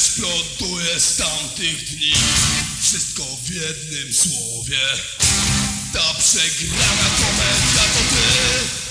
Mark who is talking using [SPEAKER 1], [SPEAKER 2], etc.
[SPEAKER 1] Splątuję z tamtych dni Wszystko w jednym słowie. Ta przegrana komenda to ty.